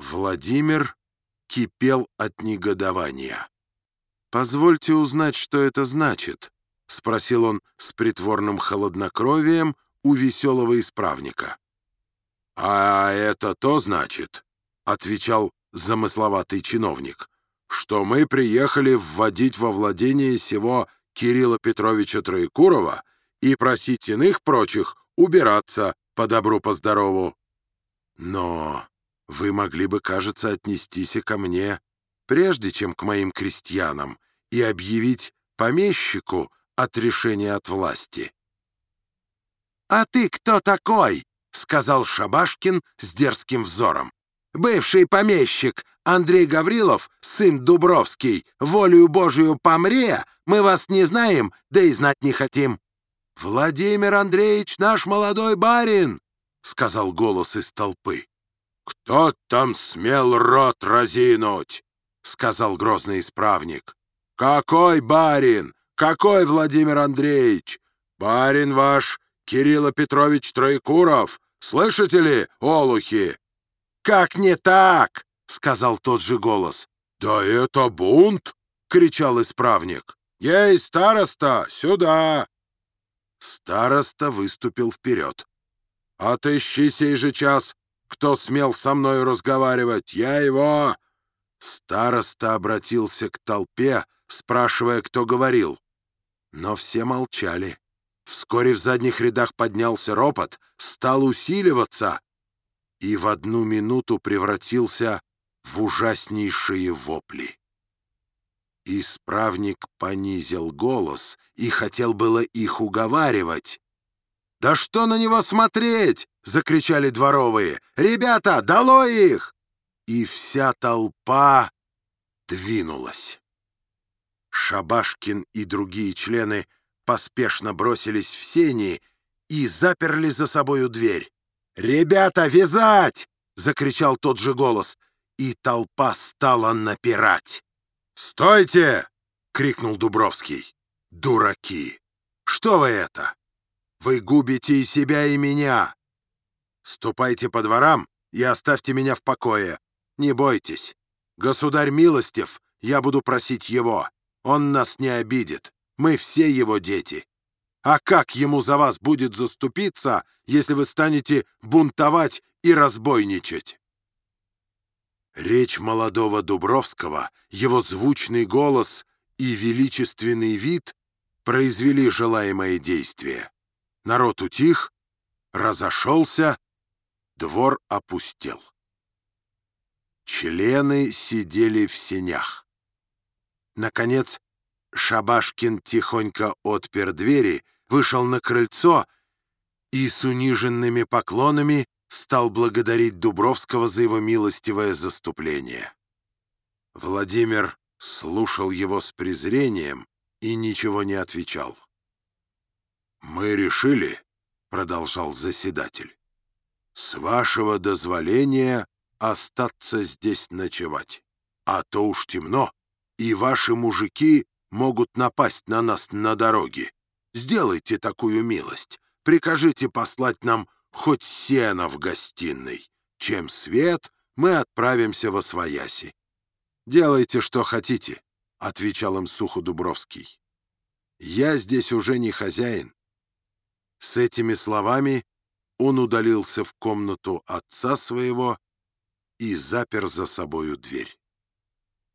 Владимир кипел от негодования. «Позвольте узнать, что это значит», — спросил он с притворным холоднокровием у веселого исправника. «А это то значит», — отвечал замысловатый чиновник, «что мы приехали вводить во владение сего Кирилла Петровича Троекурова и просить иных прочих убираться по добру, по здорову». «Но вы могли бы, кажется, отнестись ко мне, прежде чем к моим крестьянам, и объявить помещику отрешение от власти». «А ты кто такой?» — сказал Шабашкин с дерзким взором. «Бывший помещик Андрей Гаврилов, сын Дубровский, волею Божию помре, мы вас не знаем, да и знать не хотим». «Владимир Андреевич наш молодой барин!» — сказал голос из толпы. «Кто там смел рот разинуть?» — сказал грозный исправник. «Какой барин? Какой Владимир Андреевич? Барин ваш Кирилл Петрович Троекуров. Слышите ли, олухи?» «Как не так?» — сказал тот же голос. «Да это бунт!» — кричал исправник. «Ей, староста, сюда!» Староста выступил вперед. «Отыщи сей же час кто смел со мною разговаривать? Я его...» Староста обратился к толпе, спрашивая, кто говорил. Но все молчали. Вскоре в задних рядах поднялся ропот, стал усиливаться и в одну минуту превратился в ужаснейшие вопли. Исправник понизил голос и хотел было их уговаривать. «Да что на него смотреть? — закричали дворовые. «Ребята, долой их!» И вся толпа двинулась. Шабашкин и другие члены поспешно бросились в сени и заперли за собою дверь. «Ребята, вязать!» — закричал тот же голос, и толпа стала напирать. «Стойте!» — крикнул Дубровский. «Дураки! Что вы это? Вы губите и себя, и меня!» Ступайте по дворам и оставьте меня в покое. Не бойтесь. Государь милостив, я буду просить его. Он нас не обидит. Мы все его дети. А как ему за вас будет заступиться, если вы станете бунтовать и разбойничать?» Речь молодого Дубровского, его звучный голос и величественный вид произвели желаемое действие. Народ утих, разошелся, Двор опустел. Члены сидели в сенях. Наконец, Шабашкин тихонько отпер двери, вышел на крыльцо и с униженными поклонами стал благодарить Дубровского за его милостивое заступление. Владимир слушал его с презрением и ничего не отвечал. «Мы решили», — продолжал заседатель, с вашего дозволения остаться здесь ночевать. А то уж темно, и ваши мужики могут напасть на нас на дороге. Сделайте такую милость. Прикажите послать нам хоть сено в гостиной. Чем свет, мы отправимся во свояси. «Делайте, что хотите», — отвечал им сухо Дубровский. «Я здесь уже не хозяин». С этими словами он удалился в комнату отца своего и запер за собою дверь.